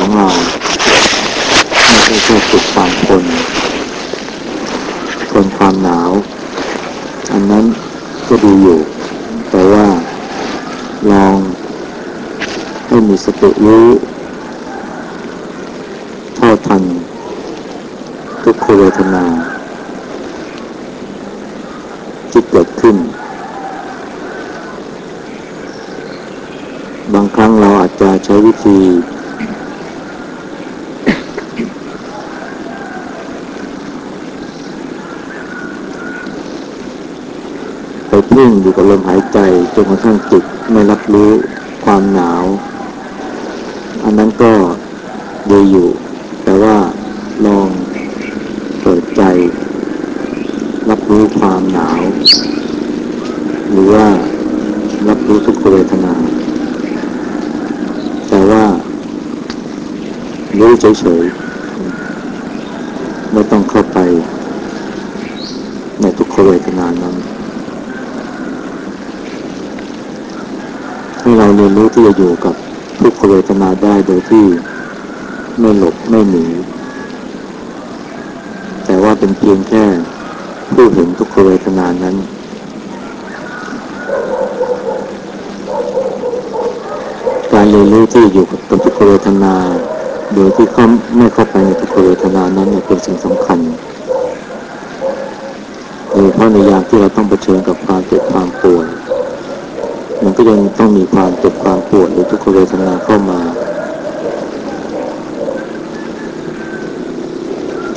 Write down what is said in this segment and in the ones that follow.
ของเราไม่ใช่แค่ฝึกความทนทนความหนาว อันนั้นก็ดีอยู่ แต่ว่าลองให้มีสติรู้เท่าทันทุกขเวทนาที่เกิดขึ้น บางครั้งเราอาจจะใช้วิธี ไปเพ่งอยู่กับลมหายใจจนกระทั่งจิตไม่รับรู้ความหนาว อันนั้นก็ดีอยู่ แต่ว่าลองเปิดใจ รับรู้ความหนาว หรือว่ารับรู้ทุกขเวทนา แต่ว่ารู้เฉยๆ ไม่ต้องเข้าไป ในทุกขเวทนานั้น ให้เรู้ที่จะอยู่กับทุกขเวทนาได้โดยที่ไม่หลบไม่หนีแต่ว่าเป็นเพียงแค่ผู้เห็นทุกขเวทนานั้น การเรียนรู้ที่อยู่กับทุกขเวทนา โดยที่เขาไม่เข้าไปในทุกขเวทนานั้นเนี่ยเป็นสิ่งสำคัญโดยเฉพาะในยามที่เราต้องเผชิญกับความเจ็บความปวด มันก็ยังต้องมีความเจ็บความปวดหรือทุกขเวทนาเข้ามา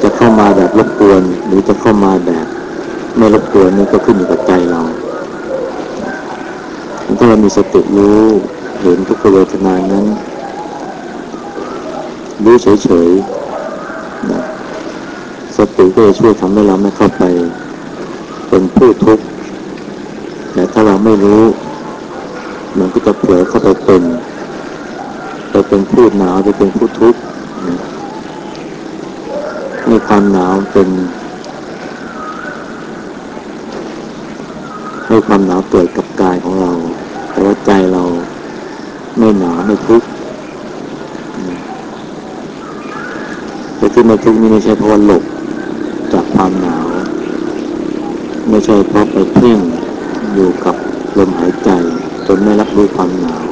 จะเข้ามาแบบรบกวนหรือจะเข้ามาแบบไม่รบกวนนี่ก็ขึ้นอยู่กับใจเราถ้าเรามีสติรู้เห็นทุกขเวทนานั้นรู้เฉยๆนะสติก็จะช่วยทำให้เราไม่เข้าไป เป็นผู้ทุกข์แต่ถ้าเราไม่รู้ มันก็จะเผลอเข้าไปเป็น ไปเป็นผู้หนาวไปเป็นผู้ทุกข์นะในความหนาวเป็นให้ความหนาวเกิดกับกายของเรา แต่ว่าใจเราไม่หนาวไม่ทุกข์แต่ที่ไม่ทุกข์นี่ไม่ใช่เพราะว่าหลบจากความหนาว ไม่ใช่เพราะไปเพ่งอยู่กับลมหายใจ จนไม่รับรู้ความหนาว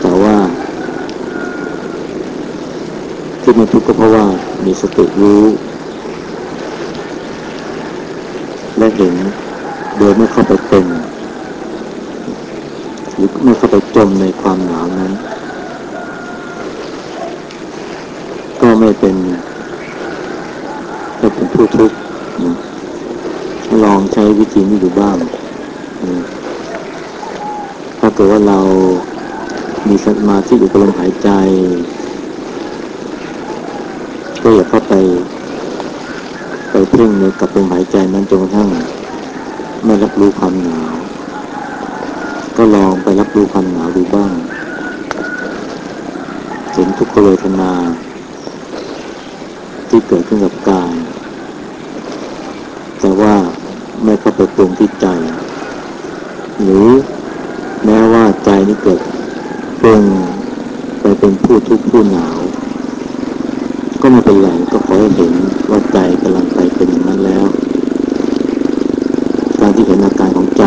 แต่ว่า ที่มันทุกข์ก็เพราะว่ามีสติรู้ และเห็นโดยไม่เข้าไปเป็นหรือไม่เข้าไปจมในความหนาวนั้น ก็ไม่เป็นไม่เป็นผู้ทุกข์ลองใช้วิธีนี้ดูบ้างนะ เกิดว่าเรามีสมาธิอยู่กับลมหายใจก็อย่าเข้าไป ไปเพ่งในกับลมหายใจนั้นจนกระทั่งไม่รับรู้ความหนาว ก็ลองไปรับรู้ความหนาวดูบ้างเห็นทุกขเวทนาที่เกิดขึ้นกับกาย แต่ว่าไม่เข้าไปปรุงที่ใจ หรือแม้ว่าใจนี้เกิดปรุงไปเป็น ผู้ทุกข์ผู้หนาว ก็ไม่เป็นไรก็ขอให้เห็นว่าใจกำลังไปเป็นอย่างนั้นแล้ว การที่เห็นอาการของใจ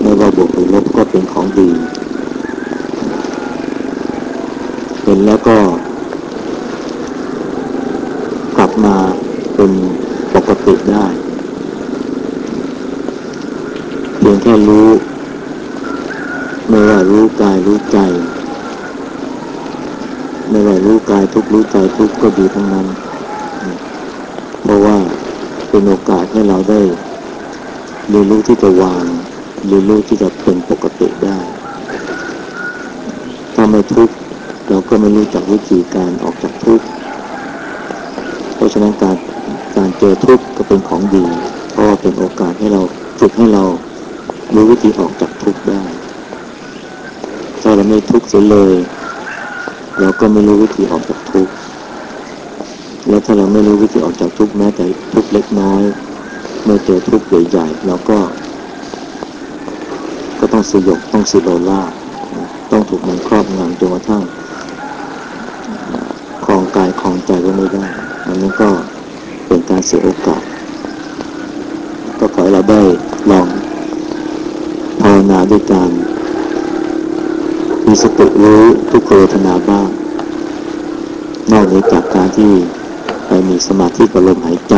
ไม่ว่าบวกหรือลบก็เป็นของดี เห็นแล้วก็ กลับมาเป็นปกติได้ เพียงแค่รู้ไม่ว่ารู้กายรู้ใจ ไม่ว่ารู้กายทุกรู้ใจทุกก็ดีทั้งนั้น เพราะว่าเป็นโอกาสให้เราได้เรียนรู้ที่จะวางเรียนรู้ที่จะเป็นปกติได้ ถ้าไม่ทุกข์เรา ก็ไม่รู้จักวิธีการออกจากทุกข์ เพราะฉะนั้นการการเจอทุกข์ก็เป็นของดี เพราะว่าเป็นโอกาสให้เราฝึกให้เรารู้วิธีออกจากทุกข์ได้ ถ้าเราไม่ทุกข์เสียเลย เราก็ไม่รู้วิธีออกจากทุกข์ และถ้าเราไม่รู้วิธีออกจากทุกข์แม้แต่ทุกข์เล็กน้อยเมื่อเจอทุกข์ใหญ่ๆเราก็ ก็ต้องสยบต้องสิโลล่าต้องถูกมันครอบงำจนกระทั่งอง ใจก็ไม่ได้อันนั้นก็เป็นการเสียโอกาส ก็ขอให้เราได้ลองภาวนาด้วยการมีสติรู้ทุกขเวทนาบ้าง นอกเหนือจากการที่ไปมีสมาธิกับลมหายใจ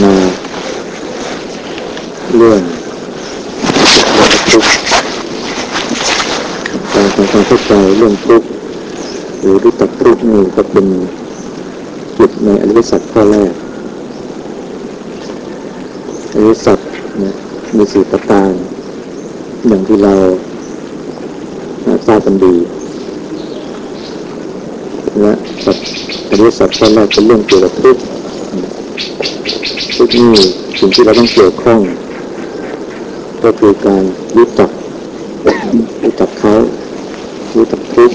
พิจารณาเรื่องทุกข์การทำความเข้าใจเรื่องทุกข์หรือรู้จักทุกข์นี่ก็เป็นจุดในอริยสัจข้อแรกอริยสัจนะมีสี่ประการอย่างที่เราทราบกันดีและอริยสัจข้อแรกเป็นเรื่องเกี่ยวกับทุกข์ ทุกข์นี่สิ่งที่เราต้องเกี่ยวข้อง ก็คือการรู้จักรู้จักเขารู้จักทุก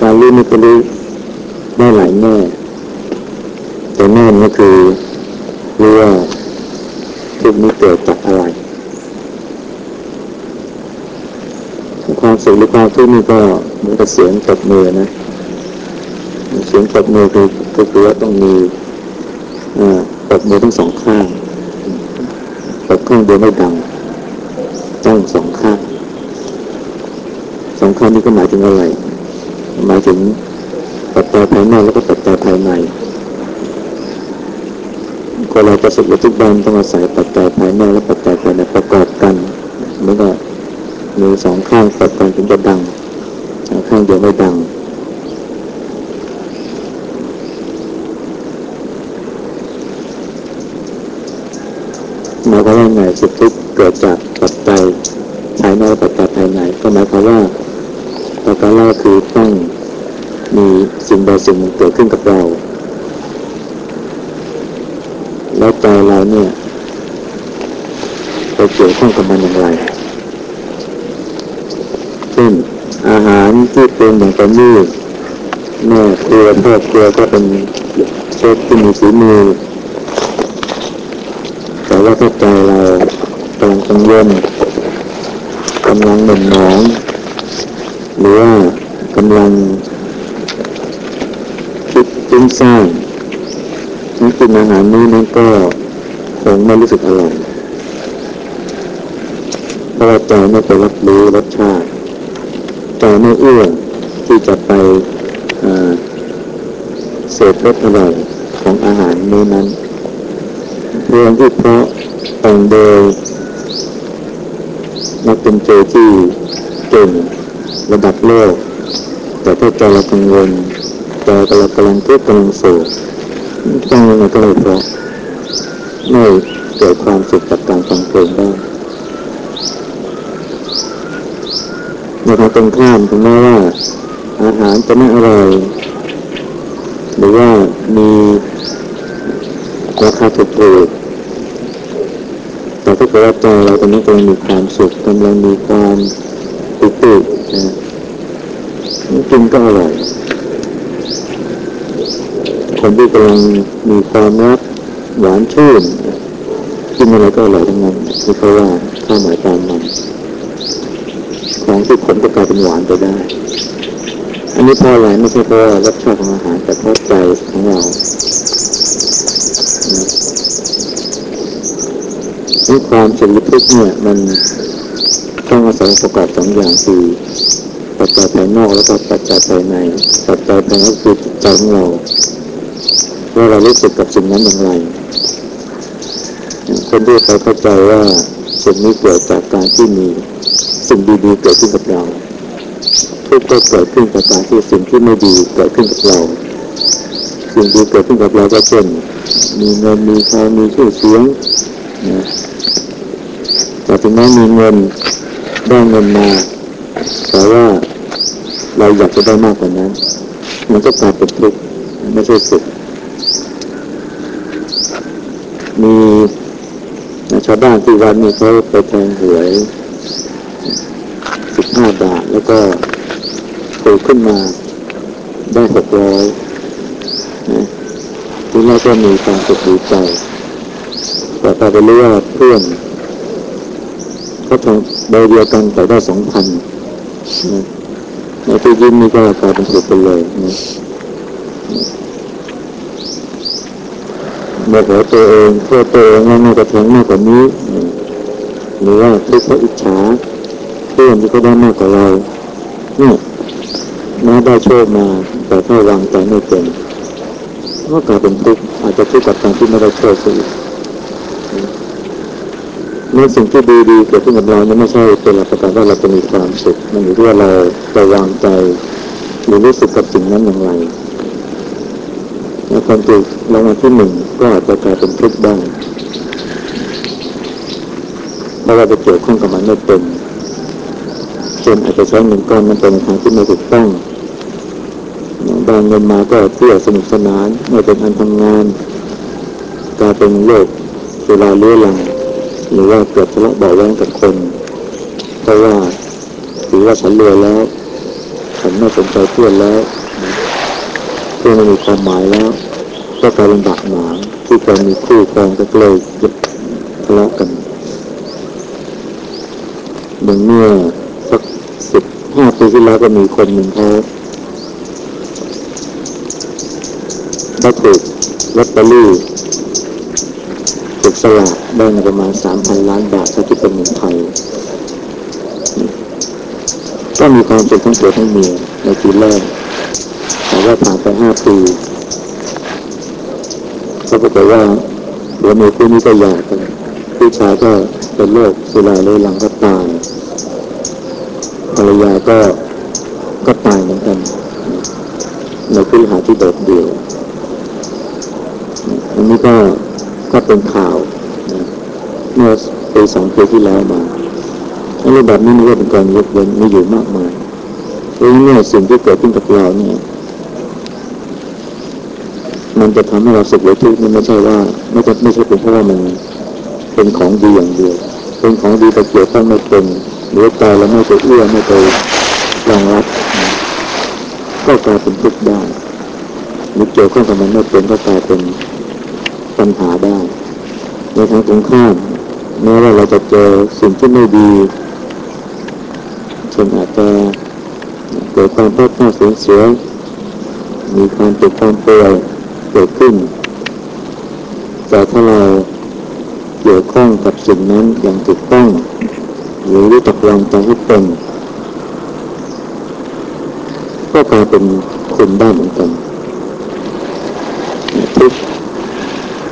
การรู้นี่ก็รู้ได้หลายแง่แต่แง่นี้คือรู้ว่าทุกนี้เกิดจากอะไรความสุขหรือความทุกข์นี่ก็เหมือนกับเสียงตบมือนะเสียงตบมือคือ็คือว่าต้องมีตบมือทั้งสองข้างตบข้างเดียวไม่ดังต้องสองข้างสองข้างนี้ก็หมายถึงอะไร หมายถึงปัจจัยภายนอกแล้วก็ปัจจัยภายในคนเราประสบกับทุกด้านต้องอาศัยปัจจัยภายนอกและปัจจัยภายในประกอบกันเหมือนกับมีสองข้างประกอบกันถึงจะดังข้างเดียวไม่ดังหมายค วามว่าไงสุขทุกข์เกิดจากปัจจัยภายนอกปัจจัยภายในก็หมายความว่าประการแรกคือต้องมีสิ่งใดสิ่งหนึ่งเกิดขึ้นกับเรา แล้วใจเราเนี่ยไปเกี่ยวข้องกับมันอย่างไรเช่นอาหารที่เป็นอย่างเป็นนี่แม่ครัวพ่อครัวก็เป็นเชฟที่มีสีมือ แต่ว่าถ้าใจเรากำลังกังวลกำลังหม่นหมองหรือว่ากำลังคิดจิ้งสร้างนักกินอาหารนี้นั้นก็คงไม่รู้สึกอร่อยเพราะว่าใจไม่ไปรับรู้รสชาติใจไม่เอื้อที่จะไปเสพรสอร่อยของอาหารนี้นั้น เรื่องที่เพราะแต่งโดยนักเป็นเจที่เก่งระดับโลก แต่ถ้าใจเรากังวลใจเรากำลังทุกข์กำลังโศกต้องยังไงก็เลยเพราะไม่เกิดความสุขจากการฟังเพลงได้ในทางตรงข้ามถึงแม้ว่า อาหารจะไม่อร่อยหรือว่ามีราคาถูก แต่ถ้าเกิดว่าใจเราตอนนี้กำลังมีความสุขกำลังมีความปิตินะกินก็อร่อยคนที่กำลังมีความรักหวานชื่นกินอะไรก็อร่อยทั้งนั้นที่เขาว่าข้าวหมายตามมันของที่ผมก็กลายเป็นหวานไปได้ อันนี้เพราะอะไรไม่ใช่เพราะรสชาติของอาหารแต่เพราะใจของเรา นี่ความสุขทุกเนี่ยมันต้องอาศัยประกอบสองอย่างคือปัจจัยภายนอกแล้วก็ปัจจัยภายในปัจจัยภายนอกคือใจของเราว่าเรารู้สึกกับสิ่งนั้นอย่างไรคนที่ไปเข้าใจว่าสิ่งนี้เกิดจากการที่มีสิ่งดีๆเกิดขึ้นกับเราทุกข์ก็เกิดขึ้นจากการที่สิ่งที่ไม่ดีเกิดขึ้นกับเราสิ่งดีเกิดขึ้นกับเราก็เช่นมีเงินมีทองมีชื่อเสียงนะ แต่ถึงแม้มีเงินได้เงินมาแต่ว่าเราอยากจะได้มากกว่านั้น มันก็กลายเป็นทุกข์ไม่ใช่สุขมีชาวบ้านที่วันนี้เขาไปแทงหวยสิบห้าบาท แล้วก็ถูกขึ้นมาได้หกร้อยทีแรกก็มีความสุขดีใจ แต่พอไปรู้ว่าเพื่อนเขาทำใบเดียวกันแต่ได้สองพันในที่ยิ้มนี่ก็กลายเป็นถูกไปเลยนะโมโหตัวเองโทษตัวเองว่าน่าจะแทงมากกว่านี้หรือว่าทุกข์เพราะอิจฉาเพื่อนที่เขาได้มากกว่าเราเนี่ยแม้ได้โชคมา แต่ถ้าวางใจไม่เป็นก็กลายเป็นทุกข์อาจจะทุกข์กับการที่ไม่ได้โชคสิ เมื่อสิ่งที่ดีๆเกิดขึ้นกับเรานี่ไม่ใช่เป็นหลักประกันว่าเราจะมีความสุขมันอยู่ที่ว่าเราจะวางใจหรือรู้สึกกับสิ่งนั้นอย่างไรแล้วความถูกรางวัลที่หนึ่งก็อาจจะกลายเป็นทุกข์ได้เพราะว่าไปเกี่ยวข้องกับมันไม่เป็นจนอาจจะใช้เงินก้อนนั้นเป็นทางที่ไม่ถูกต้องบางเงินมาก็เที่ยวสนุกสนานไม่เป็นอันทำงานกลายเป็นโลกเวลาเลื้อลัง หรือว่าเกิดทะเลาะเบาแว้งกับคน เพราะว่าถือว่าฉันรวยแล้ว ฉันไม่สนใจเพื่อนแล้วเพื่อนไม่มีความหมายแล้ว ก็กลายเป็นบาดหมางที่เคยมีคู่ครองก็เลยทะเลาะกันหนึ่งเมื่อสักสิบหห้าปีที่แล้วก็มีคนหนึ่งเขาได้ถูกลอตเตอรี่ถูกสลาก ได้ประมาณสามพันล้านบาทถ้าคิดเป็นเงินไทยก็มีความสุขทั้งตัวทั้งเมียในปีแรกแต่ว่าผ่านไปห้าปีเขาบอกว่าหัวเมียคู่นี้ก็หย่ากกันผู้ชายก็เป็นโรคสุราเลยหลังก็ตายภรรยาก็ก็ตายเหมือนกันในพื้นหาที่โดดเดี่ยวอันนี้ก็ก็เป็นข่าว เมื่อปีสองปีที่แล้วมาอันนี้แบบนี้มันก็เป็นการยกเว้นมีอยู่มากมายเพราะฉะนั้นสิ่งที่เกิดขึ้นกับเราเนี่ย มันจะทำให้เราสุขหรือทุกข์มันไม่ใช่ว่าไม่ใช่ไม่ใช่เป็นเพราะว่ามันเป็นของดีอย่างเดียว เป็นของดีแต่เกี่ยวข้องไม่เป็นหรือใจเราไม่ไปเอื้อไม่ไปรองรับก็กลายเป็นทุกข์ได้หรือเกี่ยวข้องกับมันไม่เป็นก็กลายเป็นปัญหาได้ในทางตรงข้าม แม้ว่าเราจะเจอสิ่งที่ไม่ดีเช่นอาจจะเกิดความพลาดพลาดสูญเสียมีความเจ็บความป่วยเกิดขึ้น แต่ถ้าเราเกี่ยวข้องกับสิ่งนั้นอย่างถูกต้อง หรือรู้จักวางใจให้เป็นก็กลายเป็นคุณได้เหมือนกันทุก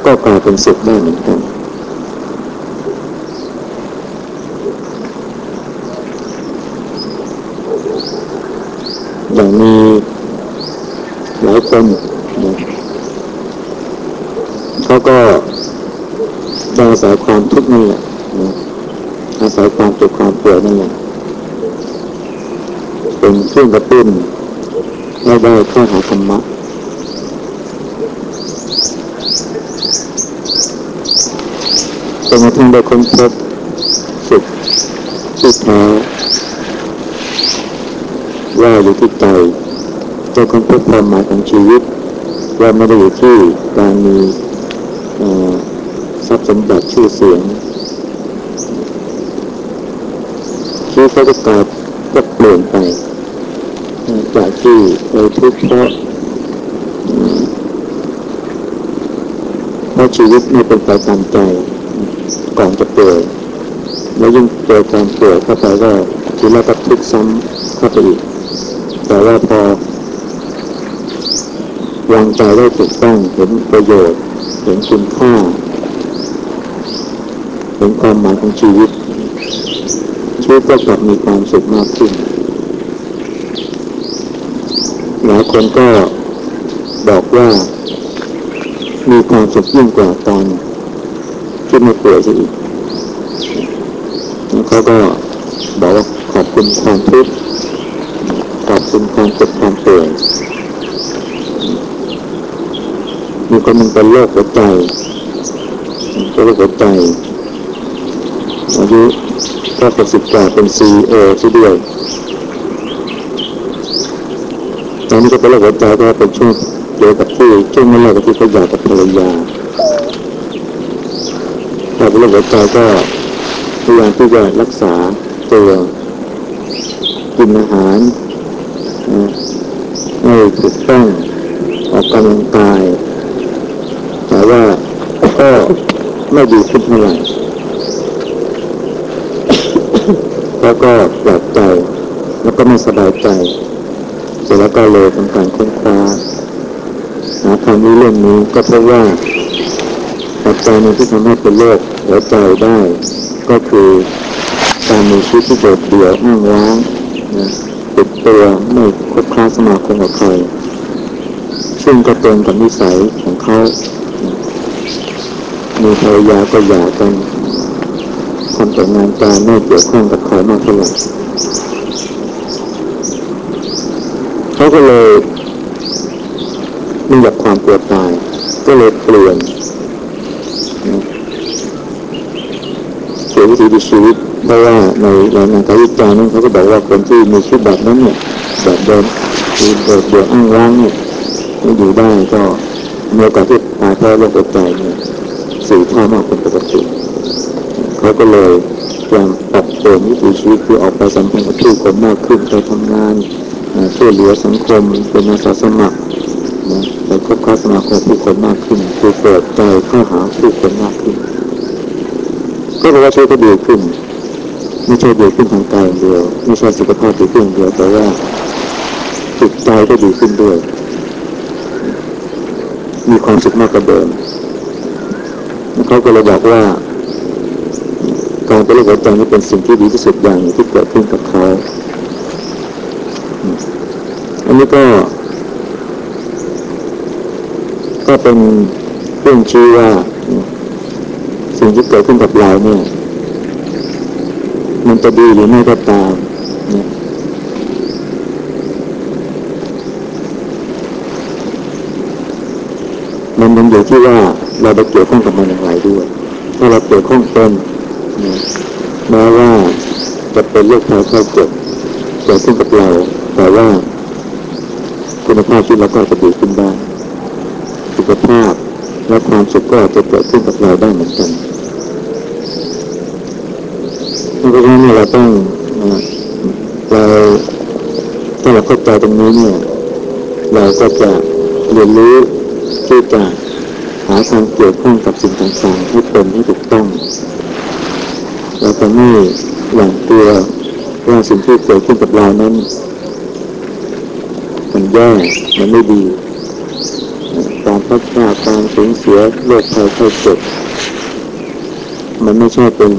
ก็กลายเป็นสุขได้เหมือนกันอย่างมี หลายคนนะเขาก็อาศัยความทุกข์นั่นแหละอาศัยความเจ็บความป่วยนั่นแหละเป็นเครื่องกระตุ้นให้ได้เข้าหาธรรมะจนกระทั่งได้ค้นพบสุขที่แท้ว่าอยู่ที่ใจ ได้ค้นพบความหมายของชีวิต ว่าไม่ได้อยู่ที่การมีทรัพย์สมบัติชื่อเสียงชีวิตเขาก็กลายก็เปลี่ยนไปจากที่เคยทุกข์เพราะเพราะชีวิตไม่เป็นไปตามใจ ก่อนจะเป่วยแล้วยิ่งเจอการป่วยเข้าไปก็ทีแรกก็ทุกข์ซ้ำเข้าไปอีก แต่ว่าพอ วางใจได้ถูกต้องเห็นประโยชน์ เห็นคุณค่า เห็นความหมายของชีวิต ชีวิตก็กลับมีความสุขมากขึ้นหลายคนก็บอกว่ามีความสุขยิ่งกว่าตอนที่ไม่ป่วยซะอีกเขาก็บอกว่าขอบคุณความทุกข์ขอบคุณความเจ็บความป่วยมี คนหนึ่งเป็นโรคหัวใจเป็นโรคหัวใจอายุก็เป็นสิบกว่าเป็นซีเอที่ด้วยตอนนี้ก็เป็นโรคหัวใจก็เป็นช่วงเกี่ยวกับที่ช่วงนั้นแหละที่เขาอยากกับภรรยาพอเป็นโรคหัวใจก็พยายามที่จะรักษาตัวกินอาหารให้ถูกต้องออกกำลังกาย แต่ว่าก็ไม่ดีขึ้นเท่าไหร่แล้วก็ปลอดใจ แล้วก็ไม่สบายใจเสร็จแล้วก็เลยทำการค้นคว้าหาความรู้เรื่องนี้ก็เพราะว่าปัจจัยนึงที่ทำให้เป็นโรคหัวใจได้ ก็คือการมีชีวิตที่โดดเดี่ยวอ้างว้างนะติดตัวไม่คบค้าสมาคมกับใครซึ่งก็ตรงกับนิสัยของเขา มีภรรยาก็หย่ากันทำแต่งานการไม่เกี่ยวข้องกับใครมากเท่าไหร่เขาก็เลยม่อยากความกลัวตาย ก็เลยเปลี่ยนเปลี่ยนวิถีชีวิตเพราะว่าในรายงานการวิจัยนั้นเขาก็บอกว่าคนที่มีชีวิตแบบนั้นเนี่ยแบบเดินคือโดดเดี่ยวอ้างว้างเนี่ยไม่อยู่ได้ก็เมื่อกาสที่ตายเพราะโรคหัวใจเนี่ย สี่เท่ามากเป็นปกติ เขาก็เลยพยายามปรับเปลี่ยนวิถีชีวิตคือออกไปสัมพันธ์กับผู้คนมากขึ้นไปทำงานช่วยเหลือสังคมเป็นอาสาสมัครนะไปคบค้าสมาคมผู้คนมากขึ้นคือเปิดใจเข้าหาผู้คนมากขึ้น ก็แปลว่าชีวิตก็ดีขึ้นไม่ใช่ดีขึ้นทางกายอย่างเดียวไม่ใช่สุขภาพดีขึ้นอย่างเดียวแต่ว่าจิตใจก็ดีขึ้นด้วย มีความสุขมากกว่าเดิม เขาก็เลยบอกว่า การเป็นโรคหัวใจนี่เป็นสิ่งที่ดีที่สุดอย่างที่เกิดขึ้นกับเขา อันนี้ก็ ก็เป็นเรื่องชี้ว่า สิ่งที่เกิดขึ้นกับเราเนี่ย มันจะดีหรือไม่ก็ตามเนี่ยมันมันอยู่ที่ว่า เราไปเกี่ยวข้องกับมันอย่างไรด้วยถ้าเราเกี่ยวข้องเป็นแม้ว่าจะเป็นโรคภัยไข้เจ็บเกิดขึ้นกับเรา แต่ว่าคุณภาพชีวิตเราก็จะดีขึ้นได้สุขภาพและความสุขก็จะเกิดขึ้นกับเราได้เหมือนกันเพราะฉะนั้นเราต้องเราถ้าเราเข้าใจตรงนี้เนี่ย เราก็จะเรียนรู้ที่จะ หาทางเกี่ยวข้องกับสิ่งต่างๆให้เป็นให้ถูกต้อง เราจะไม่หวังตัวว่าสิ่งที่เกิดขึ้นกับเรานั้น มันแย่มันไม่ดีการพัดพลาดการสูญเสียโรคภัยไข้เจ็บมันไม่ใช่เป็น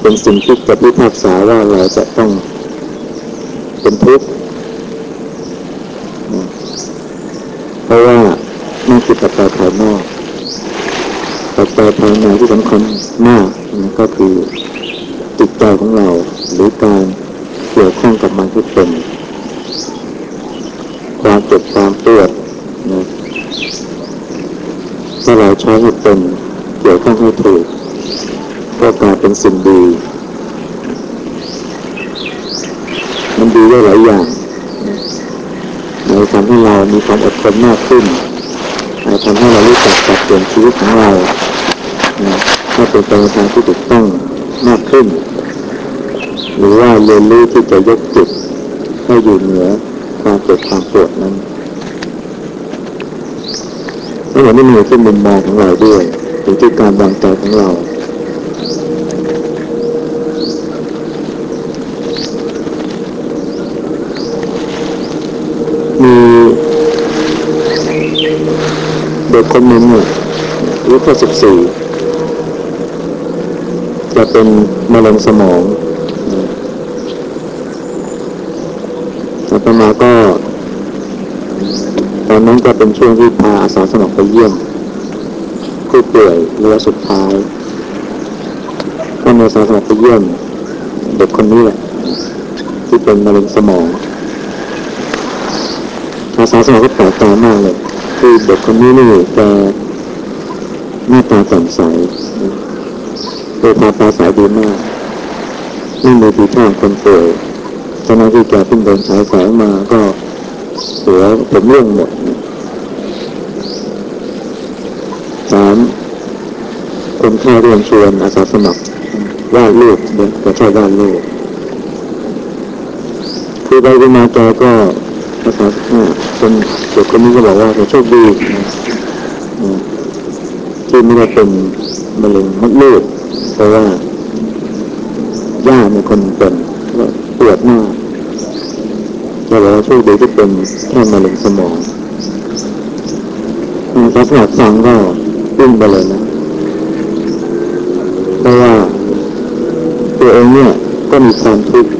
เป็นสิ่งที่จะพิพากษาว่าเราจะต้องเป็นทุกข์เพราะว่านั่นคือ ปัจจัยภายนอกปัจจัยภายในที่สำคัญมากนะก็คือจิตใจของเราหรือการเกี่ยวข้องกับมันที่เป็น ความเจ็บความปวดนะถ้าเราใช้ให้เป็นเกี่ยวข้องให้ถูกก็กลายเป็นสิ่งดีมันดีได้หลายอย่างในทำให้เรามีความอดทนมากขึ้น ทำให้เรารู้จักปรับเปลี่ยนชีวิตของเราให้เป็นไปในทางที่ถูกต้องมากขึ้น หรือว่าเรียนรู้ที่จะยกจิตให้อยู่เหนือความเจ็บความปวดนั้นทั้งหมดนี้มีที่มุมมองของเราด้วยหรือที่การวางใจของเรามี เด็กคนหนึ่งเนี่ยอายุแค่สิบสี่จะเป็นมะเร็งสมองอาตมาก็ ตอนนั้นก็เป็นช่วงที่พาอาสาสมัครไปเยี่ยมผู้ป่วยเระยะสุดท้ายก็มีอาสาสมัครไปเยี่ยมเด็กคนนี้แหละที่เป็นมะเร็งสมองอาสาสมัครก็แปลกใจมากเลย คือเด็กคนนี้นี่แกหน้าตาแจ่มใสโดยพาตาใสดีมากไม่มีทีท่าคนป่วยตอนนั้นที่แกเพิ่งเดินสายสายมาก็หัวผมเรื่องหมดสามคนข้าเรียนชวนอาสาสมัครวาดรูปเนี่ยก็ใช่วาดรูปคือไปมาแกก็ อาสาคนเด็กคนนี้ก็บอกว่าเขาโชคดีที่ไม่ได้เป็นมะเร็งมดลูกเพราะว่าย่ามีคนเป็นปวดมากเราบอกว่าโชคดีที่เป็นแค่มะเร็งสมองพอสมัครฟังก็วิ่งไปเลยนะเพราะว่าตัวเองเนี่ยก็มีความทุกข์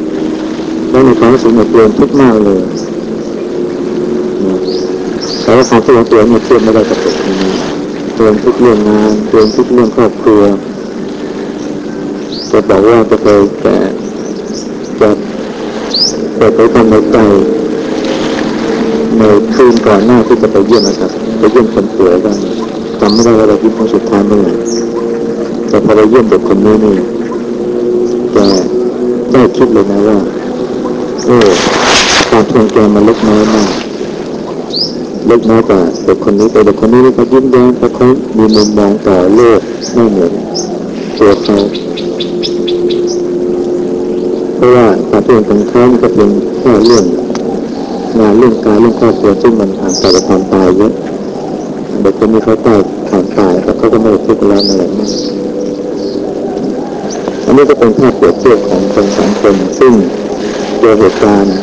และมีความรู้สึกเหนื่อยทุกข์มากเลย แต่ว่าความทุกข์ของตัวเนี่ยเทียบไม่ได้กับเด็กคนนี้ตัวทุกเรื่องงานตัวทุกเรื่องครอบครัวจะบอกว่าจะเคยแต่จะเปิดเผยความในใจในคืนก่อนหน้าที่จะไปเยี่ยมนะครับไปเยี่ยมคนป่วยกันจำไม่ได้ว่าเรายิ้มครั้งสุดท้ายเมื่อไหร่แต่พอไปเยี่ยมเด็กคนนี้นี่แกได้คิดเลยนะว่าโอ้ความทวงแกมันเล็กน้อยมาก เล็กน้อยกว่าเด็กคนนี้แต่เด็กคนนี้เขายิ้มแย้มเพราะเขามีมุมมองต่อโลกไม่เหมือนตัวเขาเพราะว่าการเป็นของเขาก็เป็นแค่เรื่องงานเรื่องการเรื่องครอบครัวที่มันผ่านไปกับความตายเยอะเด็กคนนี้เขาตายผ่านตายแต่เขาก็ไม่ทุกข์แล้วอะไรมากอันนี้ก็เป็นภาพเปรียบเทียบของคนสองคนซึ่งเจอเหตุการณ์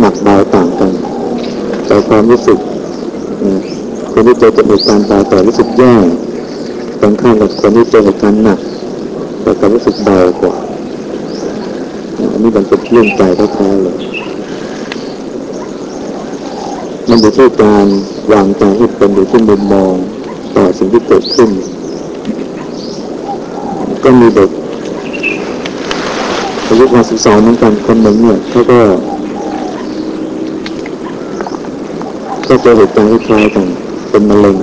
หนักเบาต่างกัน ต่อความรู้สึกคนที่เจอกับเหตุการณ์เบาแต่รู้สึกแย่ตรงข้ามกับคนที่เจอเหตุการณ์หนักแต่ก็รู้สึกเบากว่าอันนี้มันเป็นเรื่องใจแท้ๆเลยมันอยู่ที่การวางใจให้เป็นอยู่ที่มุมมองต่อสิ่งที่เกิดขึ้น ก็มีเด็กอายุประมาณสิบสองเหมือนกันคนหนึ่งเนี่ยเขาก็ ก็เจอเหตุการณ์ที่คล้ายกันเป็นมะเร็ง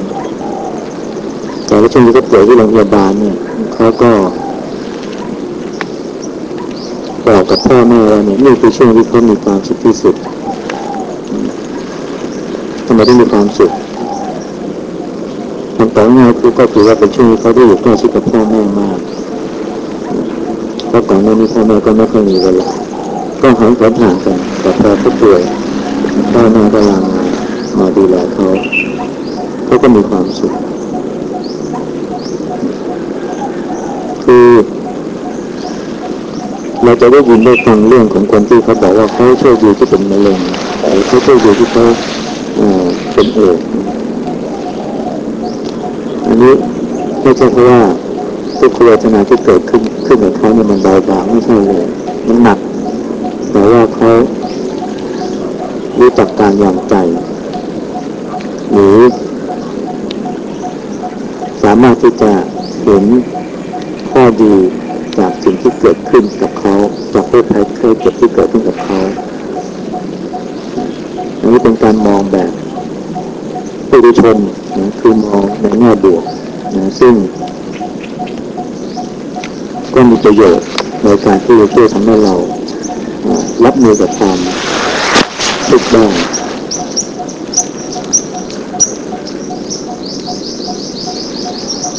แต่ว่าช่วงนี้ก็ป่วยที่โรงพยาบาลเนี่ยเขาก็บอกกับพ่อแม่ว่าเนี่ยนี่คือช่วงที่เขามีความสุขที่สุดทำไมถึงมีความสุขคำตอบง่ายคือก็คือว่าเป็นช่วงที่เขาได้อยู่ใกล้ชิดกับพ่อแม่มากเพราะก่อนหน้านี้พ่อแม่ก็ไม่ค่อยมีเวลาก็หายกันห่างกันแต่พอเขาป่วยพ่อแม่ก็ลาง มาดูแลเขาเขาก็มีความสุข คือเราจะได้ยินได้ฟังเรื่องของคนที่เขาบอกว่าเขาโชคดีที่เป็นมะเร็งหรือเขาโชคดีที่เขาเป็นเอดอันนี้ไม่ใช่เพราะว่าทุกขเวทนาที่เกิดขึ้นขึ้นกับเขาเนี่ยมันเบาบางไม่ใช่เลยมันหนักแต่ว่าเขารู้จักการยอมใจหรือสามารถที่จะเห็นข้อดีจากสิ่งที่เกิดขึ้นกับเขาจากโรคภัยไข้เจ็บที่เกิดขึ้นกับเขาอันนี้เป็นการมองแบบผู้ดูชนนะคือมองในแง่บวกนะซึ่ง ก็มีประโยชน์ในการที่จะช่วยทำให้เรารับมือกับความทุกข์ได้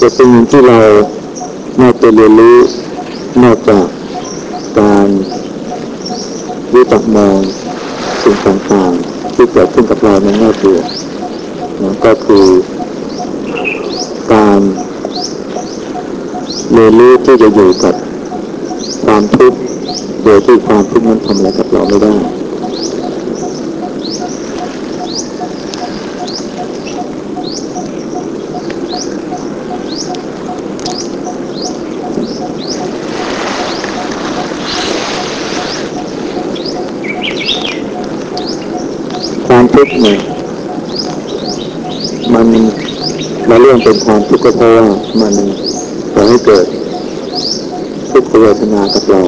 แต่สิ่งที่เราน่าจะเรียนรู้นอกจากการรู้จักมองสิ่งต่างๆที่เกิดขึ้นกับเราในแง่บวกนะก็คือการเรียนรู้ที่จะอยู่กับความทุกข์โดยที่ความทุกข์นั้นทำอะไรกับเราไม่ได้ ทุกข์เนี่ยมันมาเรื่องเป็นความทุกข์ก็เพราะว่ามันทำให้เกิดทุกขเวทนากับเรา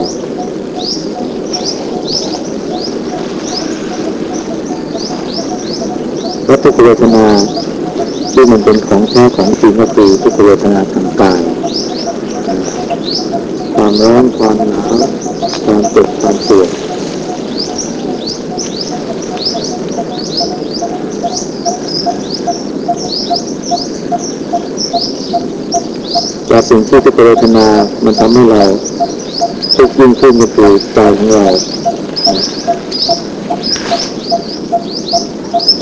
และทุกขเวทนาที่มันเป็นของแท้ของจริงก็คือทุกขเวทนาทางกายความร้อนความหนาวความเจ็บความปวด สิ่งที่ทุกขเวทนา มันทำให้เราทุกข์ยิ่งขึ้นก็คือใจของเรา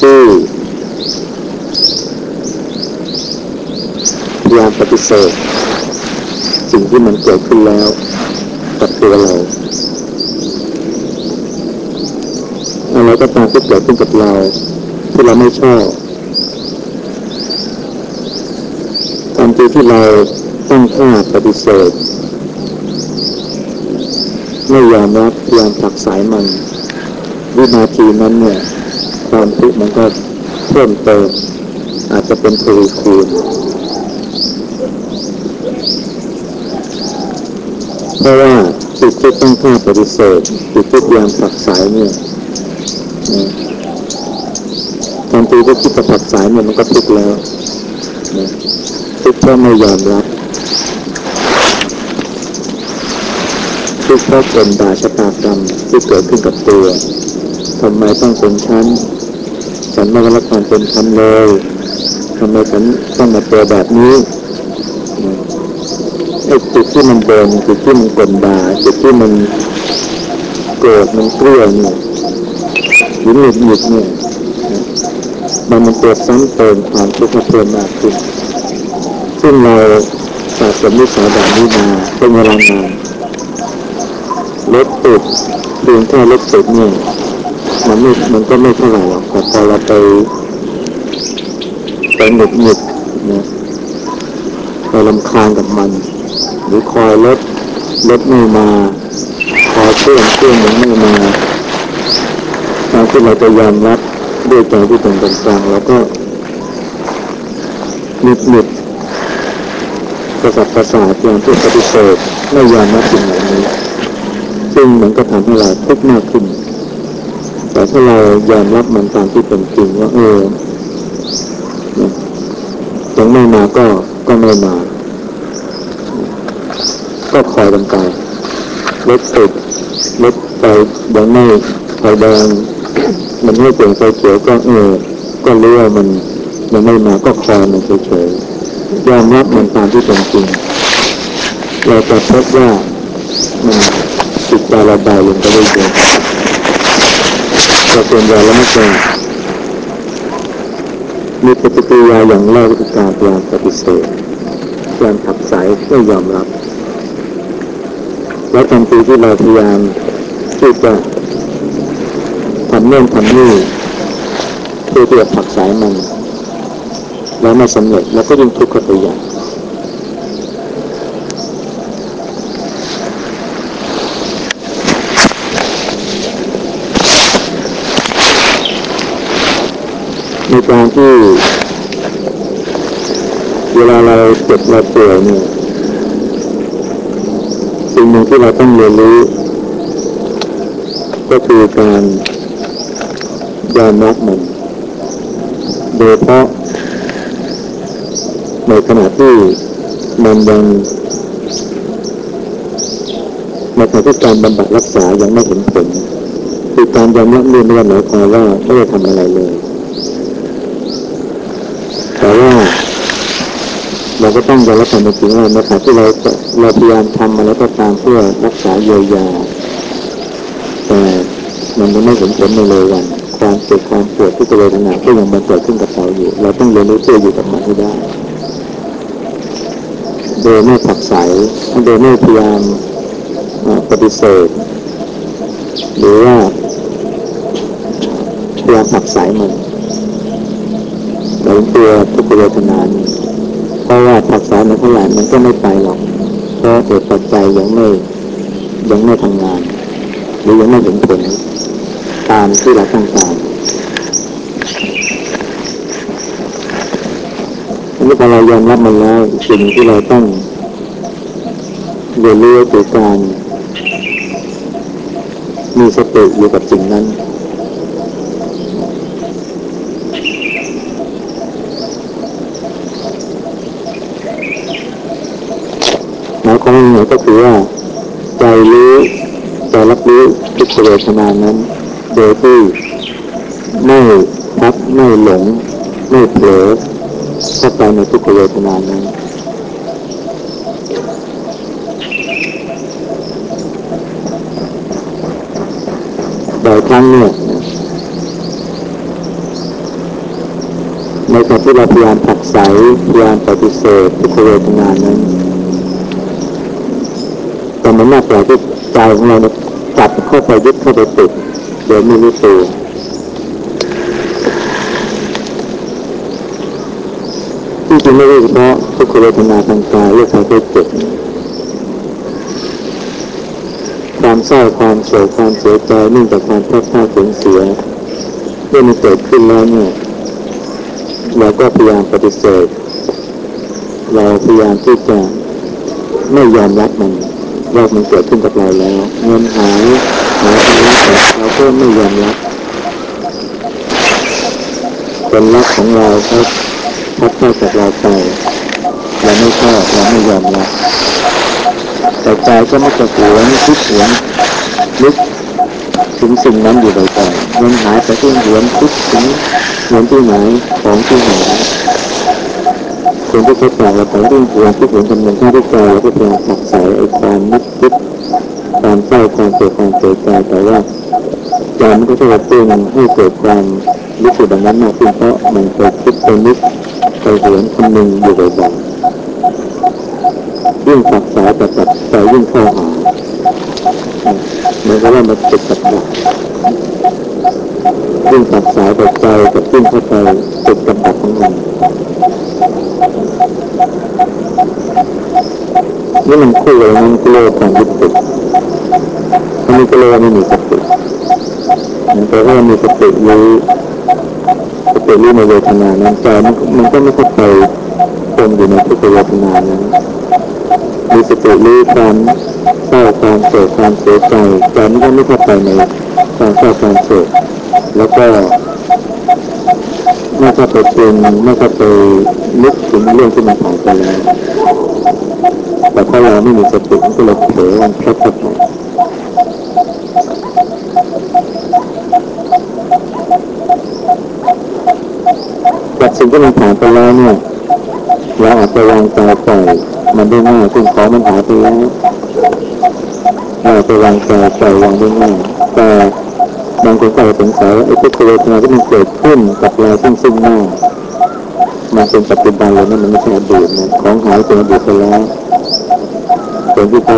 ที่พยายามปฏิเสธสิ่งที่มันเกิดขึ้นแล้วกับตัวเราอะไรก็ตามที่เกิดขึ้นกับเราที่เราไม่ชอบทันทีที่เรา ตั้งท่าปฏิเสธไม่ยอมรับพยายามผลักสายมันวินาทีนั้นเนี่ย ความทุกข์มันก็เพิ่มเติมอาจจะเป็นทวีคูณเพราะว่าจิตที่ต้องท่าปฏิเสธจิตที่พยายามผลักสายเนี่ยทันทีที่คิดจะผลักสายเนี่ยมันก็ทุกข์แล้วทุกข์เพราะไม่ยอมรับ ทุกข์เพราะเป็นดาชะตากรรมที่เกิดขึ้นกับตัวทำไมต้องเป็นฉันฉันไม่รับความเป็นธรรมเลยทำไมฉันต้องมาเจอแบบนี้ไอ้จุดที่มันเดินจุดที่มันกลดาจุดที่มันเกิดมันเกลี้ยเนี่ยหรือหงุดหงิดเนี่ยมันมันตัวซ้ำเติมความทุกข์เพิ่มมากขึ้นซึ่งเราสะสมนิสัยแบบนี้มาเป็นเวลานาน รถติดเพียงแค่รถติดเนี่ยมันไม่มันก็ไม่เท่าไหร่หรอกแต่พอเราไปไปหงุดหงิดนะไปลำคาญกับมัน หรือคอยรถรถไม่มาคอยเครื่องเครื่องมันไม่มาการที่เราจะยอมรับด้วยใจที่เป็นกลางแล้วก็หงุดหงิดกระสับกระส่ายพยายามที่ปฏิเสธไม่ยอมรับสิ่งเหล่านี้ ซึ่งมันก็ทำให้เราทุกข์มากขึ้น แต่ถ้าเรายอมรับมันตามที่เป็นจริงว่าเออยังไม่มาก็ก็ไม่มา ก็คอยกันไปรถติดรถไปยังไม่ไฟแดงมันไม่เปลี่ยนไฟเขียวก็เออ ก็รู้ว่ามันยังไม่มาก็คอยมันเฉยๆยอมรับมันตามที่เป็นจริงเราจะพบว่ามัน จิตใจเราเบาลงไปเรื่อยๆเราเป็นยาแล้วไม่ใช่มีปฏิกิริยาอย่างแรกคือการพยายามปฏิเสธพยายามขับสายไม่ยอมรับ แล้วทันทีที่เราพยายามที่จะทำเนื่องทำนี่เพื่อที่จะผักสายมัน แล้วไม่สำเร็จแล้วก็ยิ่งทุกข์เข้าไปใหญ่ การที่เวลาเราเจ็บเราป่วยเนี่ยสิ่งหนึ่งที่เราต้องเรียนรู้ ก็คือการยอมรับมัน โดยเพราะในขณะที่มันยังในขณะที่การบำบัดรักษายังไม่เห็นผลคือการยอมรับนี่ไม่ได้หมายความว่าไม่ได้ทำอะไรเลยแต่ว่า เราก็ต้องยอมรับความจริงว่าในขณะที่เราเราพยายามทำอะไรก็ตามเพื่อรักษาเยียวยาแต่มันยังไม่เห็นผลในเลยวันความเจ็บความปวดที่เวทนาก็ยังมันเกิดขึ้นกับเราอยู่ เราต้องเรียนรู้ตัวอยู่กับมันให้ได้ โดยไม่ผักใสโดยไม่พยายามปฏิเสธ หรือว่าพยายามผักใสมันในตัวทุกเวทนานี้ ราะว่าผักสายมันเท่าไหร่มันก็ไม่ไปหรอก เพราะเหตุปัจจัยยังไม่ยังไม่ทำงาน หรือยังไม่เห็นผลตามที่เราต้องการนนี้พอเรายอมรับมันแล้วสิ่งที่เราต้องเรียนรู้คือการมีสติอยู่กับสิ่งนั้นหมายความว่า ก็คือว่าใจรู้ใจรับรู้ทุกเวทนานั้น โดยที่ไม่พักไม่หลง ไม่เผลอเข้าไปในทุกเวทนานั้นบางครั้งเนี่ยในขณะที่เราพยายามผักใสพยายามปฏิเสธทุกเวทนานั้น มันน่าแปลกที่ใจของเราจับเข้าไปยึดเข้าไปติดโดยไม่รู้ตัวที่จริงไม่ใช่เฉพาะทุกขเวทนาทางกายเรียกว่าเจ็บความเศร้าความโศกความเสียใจเนื่องจากความพลาดพลาดสูญเสียเมื่อมันเกิดขึ้นแล้วเนี่ยเราก็พยายามปฏิเสธ เราพยายามที่จะไม่ยอมรับมัน ว่ามันเกิดขึ้นกับเราแล้วเงินหายหายไปแล้วแต่เราก็ไม่ยอมรับเป็นรักของเราครับพัดเข้ากับเราไปเราไม่ชอบเราไม่ยอมรับแต่ใจก็ไม่จะหวงคิดหวงนึกถึงสิ่งนั้นอยู่บ่อยๆเงินหายไปที่หวนคิดถึงเงินที่ไหนของที่ไหน คนที่เขาจากเราไปเรื่องความคิดเห็นคำนึงข้าที่ใจเราก็พยายามผักใส่ไอ้ความนึกคิดความเศร้าความเสียความเสียใจแต่ว่าใจมันก็จะกระตุ้นให้เกิดความรู้สึกแบบนั้นมากขึ้นเพราะมันไปคิดไปนึกไปเห็นคำนึงอยู่บ่อยๆยิ่งผักสายแต่กับใจยิ่งเข้าหาเหมือนกับว่ามันติดกับดักยิ่งผักสายแต่ใจกับยิ่งเข้าไปติดกับดักของมัน มันคู่เลยมันก็เลยความยึดติดอันก็เลยไม่มีสติแต่ว่ามีสติรู้สติรู้ในเวทนานั้นใจมันมันก็ไม่เข้าไปจมอยู่ในทุกเวทนานั้นมีสติรู้ความเศร้าความโศกความเสียใจใจมันก็ไม่เข้าไปในความเศร้าความโศกแล้วก็ไม่เข้าไปเปรุงไม่เข้าไปนึกถึงเรื่องที่มันผ่านไปแล้ว แต่ถ้าเราไม่มีสติก็เลยเผลอวันพลัดเข้ากสิ่งที่มันผ่านไปแล้วเนี่ยเราอาจจะวางใจปล่อยมันได้ง่ายซึ่งของมันหายไปแล้วเราอาจจะวางใจปล่อยวางได้ง่ายแต่บางคนก็สงสัยว่าไอ้ทุกขเวทนาที่มันเกิดขึ้นกับเราซึ่งซึ่งหน้า มันเป็นปัจจุบันเลยนะมันไม่ใช่อดีตนะของหายเป็นอดีตไปแล้วคนที่เขา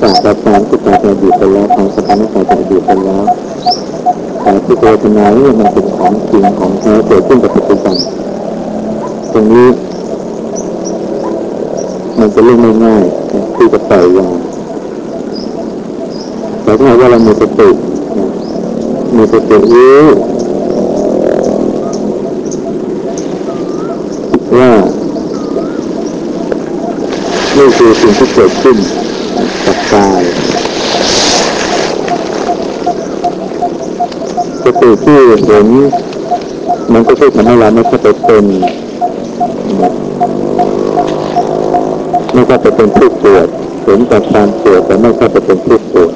จากประการที่กลายเป็นอดีตไปแล้วของสถานการณ์เป็นอดีตไปแล้วแต่ทุกขเวทนาเนี่ยมันเป็นของจริงของแท้เกิดขึ้นกับปัจจุบันตรงนี้ มันจะเรื่องง่ายๆที่จะปล่อยวางแต่ถ้าว่าเรามีสติมีสติรู้ว่า นี่คือสิ่งที่เกิดขึ้นกับกายสติที่เห็นมันก็ช่วยทำให้เราไม่เข้าไปเป็นไม่เข้าไปเป็นผู้ปวดเห็นแต่ความปวดแต่ไม่เข้าไปเป็นผู้ปวด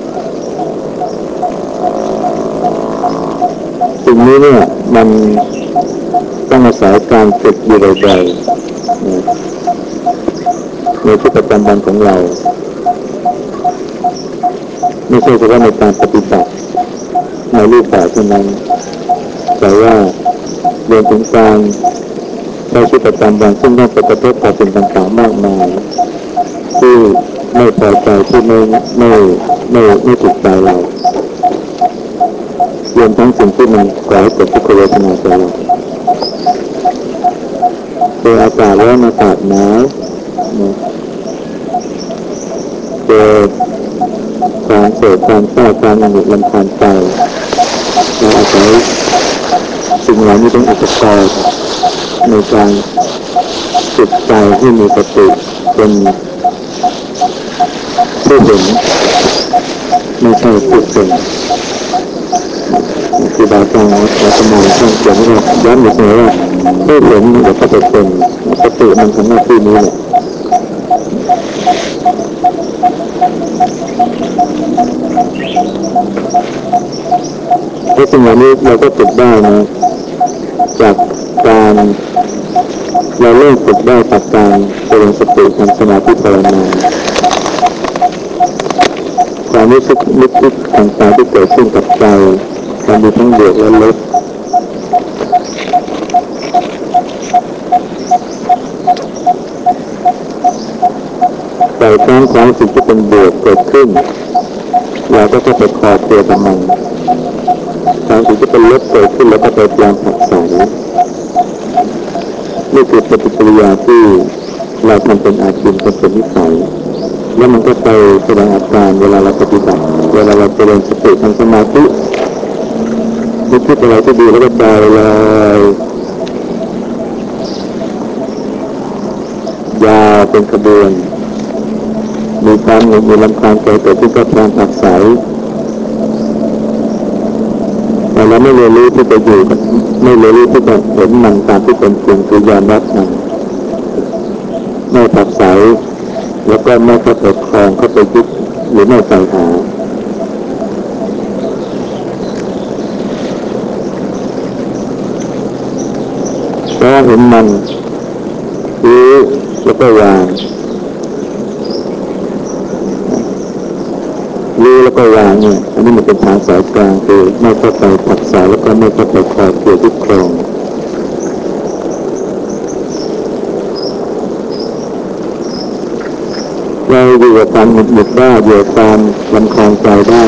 สิ่งนี้เนี่ยมันต้องอาศัยการฝึกอยู่บ่อยๆ ในชีวิตประจำวันของเรา ไม่ใช่เฉพาะในการปฏิบัติในรูปแบบเท่านั้น แต่ว่าเรียนถึงการใช้ชีวิตประจำวันซึ่งต้องไปกระทบกับสิ่งต่างๆมากมาย ที่ไม่พอใจที่ไม่ไม่ไม่ไม่ถูกใจเรารวมทั้งสิ่งที่มันก่อให้เกิดทุกขเวทนาใจเราเจออากาศร้อนอากาศหนาว เจอความโศกความเศร้าความหงุดหงิดลำคาญใจเราอาศัยสิ่งเหล่านี้เป็นอุปกรณ์ในการจิตใจให้มีสติเป็นผู้เห็นไม่ใช่ผู้เป็นคือบาอาจารย์อาตมาท่านเขียนว่าย้ำอยู่เสมอว่าผู้เห็นเดี๋ยวก็จะเป็นสติมันทำหน้าที่นี้แหละ และสิ่งเหล่านี้เราก็ฝึกได้นะ จากการเราเริ่มฝึกได้จากการเจริญสติทำสมาธิภาวนาความรู้สึกนึกคิดต่างๆที่เกิดขึ้นกับใจการมีทั้งบวกและลบแต่ครั้งความสิ่งที่เป็นบวกเกิดขึ้นเราก็จะไปคอเตียกับมัน ความสิ่งที่เป็นลบเกิดขึ้นแล้วก็ไปพยายามผักใสนี่คือปฏิกิริยาที่เราทำเป็นอาชีพเป็นนิสัยแล้วมันก็ไปแสดงอาการเวลาเราปฏิบัติ เวลาเราเจริญสติทำสมาธินึกคิดอะไรที่ดีแล้วก็ใจลอยยาวเป็นขบวนมีความหนุนมีลำคาญใจเกิดขึ้นกับความผักใส แต่เราไม่เรียนรู้ที่จะอยู่ไม่เรียนรู้ที่จะเห็นมันตามที่เป็นจริงคือยอมรับมันไม่ผักใสแล้วก็ไม่เข้าไปคลองเข้าไปยึดหรือไม่ใส่หาเพราะเห็นมันรู้แล้วก็วาง รู้แล้วก็วางเนี่ยอันนี้มันเป็นทางสายกลางคือไม่เข้าไปผักษาแล้วก็ไม่เข้าไปคอยเกี่ยวยึดครองเราอยู่กับความหงุดหงิดได้อยู่กับความลำคาญใจได้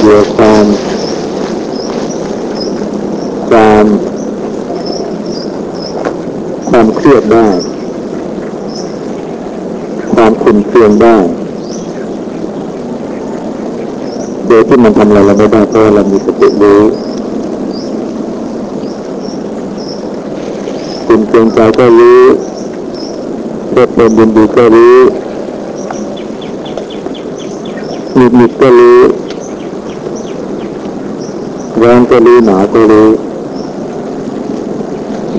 อยู่กับความความความเครียดได้ ความขุ่นเคืองได้ โดยที่มันทำอะไรเราไม่ได้เพราะเรามีสติรู้ขุ่นเคืองใจก็รู้เพลิดเพลินยินดีก็รู้หงุดหงิดก็รู้ร้อนก็รู้หนาวก็รู้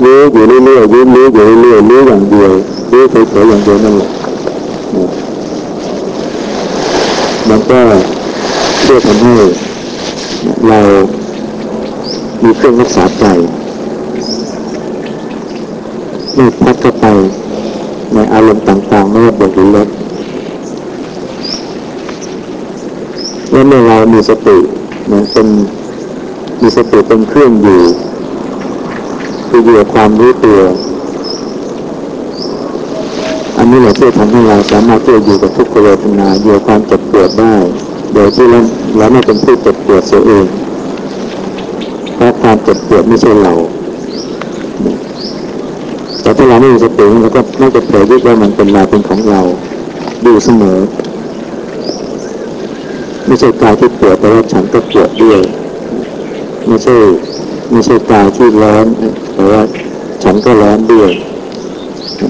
รู้อยู่เรื่อยๆรู้รู้อยู่เรื่อยๆรู้อย่างเดียวรู้เฉยๆอย่างเดียวนั่นแหละมันก็ ช่วยทำให้เรามีเครื่องรักษาใจไม่พัดเข้าไปในอารมณ์ต่างๆไม่ว่าบวกหรือลบและเมื่อเรามีสตินะเป็นมีสติเป็นเครื่องอยู่คืออยู่กับความรู้ตัว อันนี้แหละที่ทำให้เราสามารถที่จะอยู่กับทุกขเวทนาอยู่กับความเจ็บปวดได้ โดยที่เราเราไม่เป็นผู้เจ็บปวดเสียเองเพราะความเจ็บปวดไม่ใช่เรา แต่ถ้าเราไม่มีสติเราก็ไม่จะเผยยึดว่ามันเป็นเราเป็นของเราอยู่เสมอ ไม่ใช่กายที่ปวดแต่ว่าฉันก็ปวดด้วย ไม่ใช่ไม่ใช่กายที่ร้อนแต่ว่าฉันก็ร้อนด้วย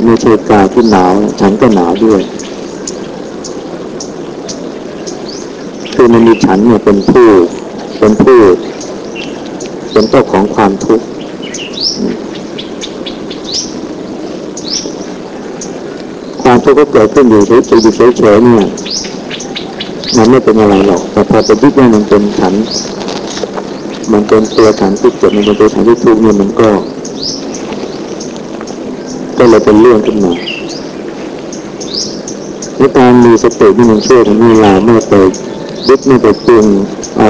ไม่ใช่กายที่หนาว ฉันก็หนาวด้วย คือมันมีฉันเนี่ยเป็นผู้เป็นผู้เป็นเจ้าของความทุกข์ความทุกข์ก็เกิดขึ้นอยู่เฉยๆเฉยๆเนี่ยมันไม่เป็นอะไรหรอก แต่พอไปยึดว่ามันเป็นฉัน มันเป็นตัวฉันที่เจ็บมันเป็นตัวฉันที่ทุกข์เนี่ยมันก็ ก็เลยเป็นเรื่องขึ้นมาในการมีสติที่มันช่วยทำให้เราไม่ไป ยึดไม่ไปปรุงเอา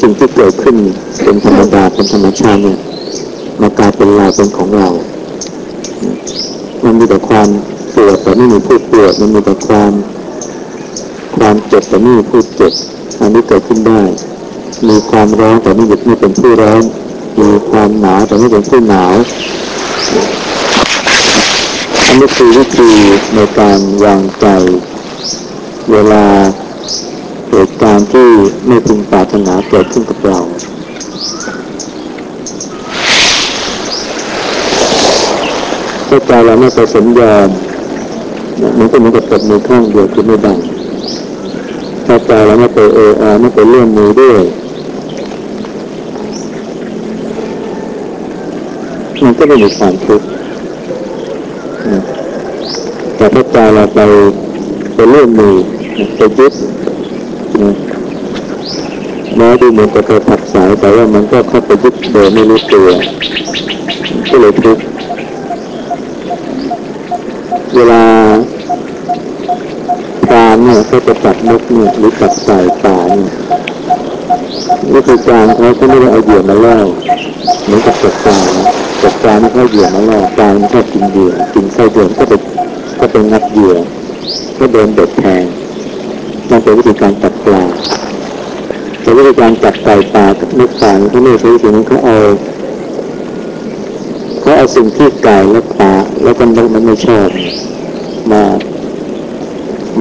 สิ่งที่เกิดขึ้นเป็นธรรมดาเป็นธรรมชาติเนี่ยมากลายเป็นเราเป็นของเรา มันมีแต่ความปวดแต่ไม่มีผู้ปวดมันมีแต่ความความเจ็บแต่ไม่มีผู้เจ็บอันนี้เกิดขึ้นได้ มีความร้อนแต่ไม่หยุดไม่เป็นผู้ร้อนมีความหนาวแต่ไม่เป็นผู้หนาวอันนี้คือวิธีในการวางใจ เวลา เหตุการณ์ที่ไม่พึงปรารถนาเกิดขึ้นกับเรา ถ้าใจเราไม่ไปสมยอมมันก็เหมือนกับตบมือข้างเดียวคือไม่ดังถ้าใจเราไม่ไปเอออาไม่ไปเลื่อนมือด้วยมันก็ไม่มีความทุกข์แต่ถ้าใจเราไปไปเลื่อนมือไปยึด ดูเหมือนจะไปผักสายแต่ว่ามันก็เข้าไปยึดโดยไม่รู้ตัวก็เลยทุกข์เวลาปลาเนี่ยเขาจะจับนกเนี่ยหรือจับไก่ป่าเนี่ยวิธีการเขาเขาไม่ได้เอาเหยื่อมาล่อเหมือนกับตกปลานะตกปลาไม่เขาเหยื่อมาล่อปลามันชอบกินเหยื่อกินไส้เดือนก็ไปก็ไปงัดเหยื่อก็โดนเด็ดแทงนั่นเป็นวิธีการจับปลา แต่วิธีการจับไก่ป่ากับนกป่าเขาไม่ใช้วิธีนั้เขาเอาเขาเอาสิ่งที่ไก่และปลาแล้วก็นกมันไม่ชอบมา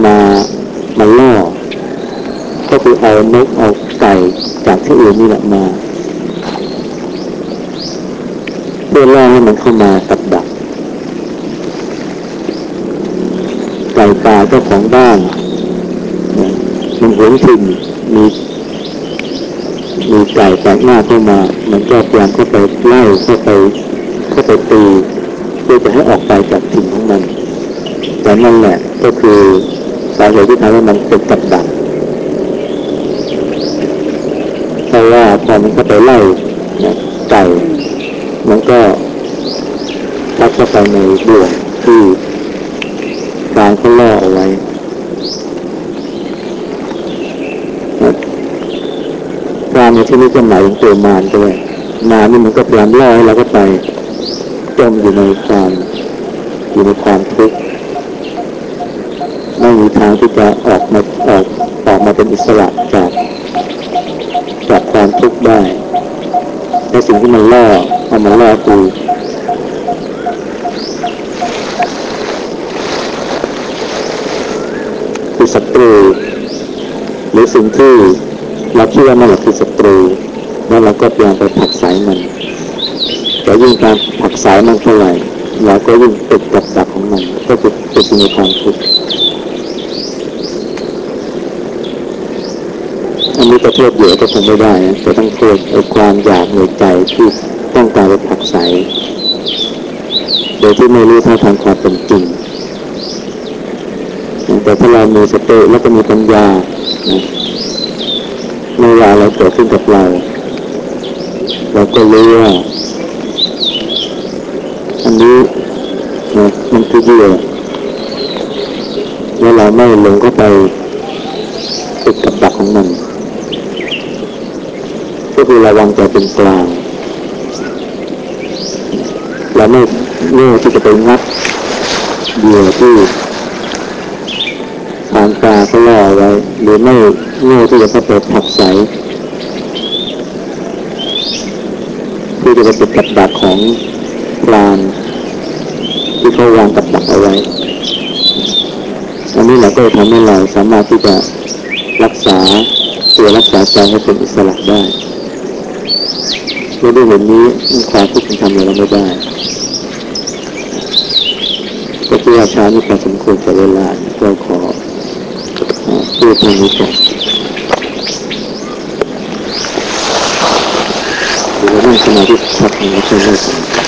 มามาล่อก็คือเอานกเอาไก่จากที่อื่นนี่แหละมาเพื่อล่อให้มันเข้ามากับดัก ไก่ป่าเจ้าของบ้านมันหวงถิ่นมี มีไก่แปลกหน้าเข้ามา มันก็พยายามเข้าไปไล่เข้าไปเข้าไปตีเพื่อจะให้ออกไปจากถิ่นของมันแต่นั่นแหละก็คือสาเหตุที่ทำให้มันเป็นกับดักเพราะว่าพอมันเข้าไปไล่ไก่มันก็พัดเข้าไปในบ่วงที่การเขาล่อเอาไว้การ ในที่นี้ก็หมายถึงตัวมารด้วยมารนี่มันก็พยายามล่อให้เราก็ไปจมอยู่ในความอยู่ในความทุกข์ไม่มีทางที่จะออกมาออกออกมาเป็นอิสระจากจากความทุกข์ได้และสิ่งที่มันล่อเอามาล่อคือคือศัตรูหรือสิ่งที่ เราคิดว่านั่นแหละคือศัตรูแล้วเราก็พยายามไปผลักไสมันแต่ยิ่งการผลักไสมันเท่าไหร่เราก็ยิ่งติดกับดักของมันก็ติดติดอยู่ในความทุกข์อันนี้ประเทศเดียวก็คงไม่ได้นะจะต้องโทษไอ้ความอยากในใจที่ต้องการไปผลักไสโดยที่ไม่รู้เท่าทันความเป็นจริง แต่ถ้าเรามีสติแล้วก็มีปัญญานะ ไม่ว่าอะไรเกิดขึ้นกับเรา เราก็รู้ว่าอันนี้นะมันคือเหยื่อแล้วเราไม่ลงเข้าไปติดกับดักของมัน ก็คือระวังใจเป็นกลางเราไม่โง่ที่จะไปงัดเหยื่อที่ทางตาเขาล่อไว้หรือไม่ โง่ที่จะเข้าไปผักไสที่จะไปติดกับดักของพรานที่เขาวางกับดักเอาไว้อันนี้เราก็ทำให้เราสามารถที่จะรักษาตัวรักษาใจให้เป็นอิสระได้ไม่ได้เห็นนี้ความทุกข์ทำอะไรเราไม่ได้ก็คือว่าช้านี้พอสมควรกับเวลาก็ขอพูดเรื่องนี้ก่อน หรื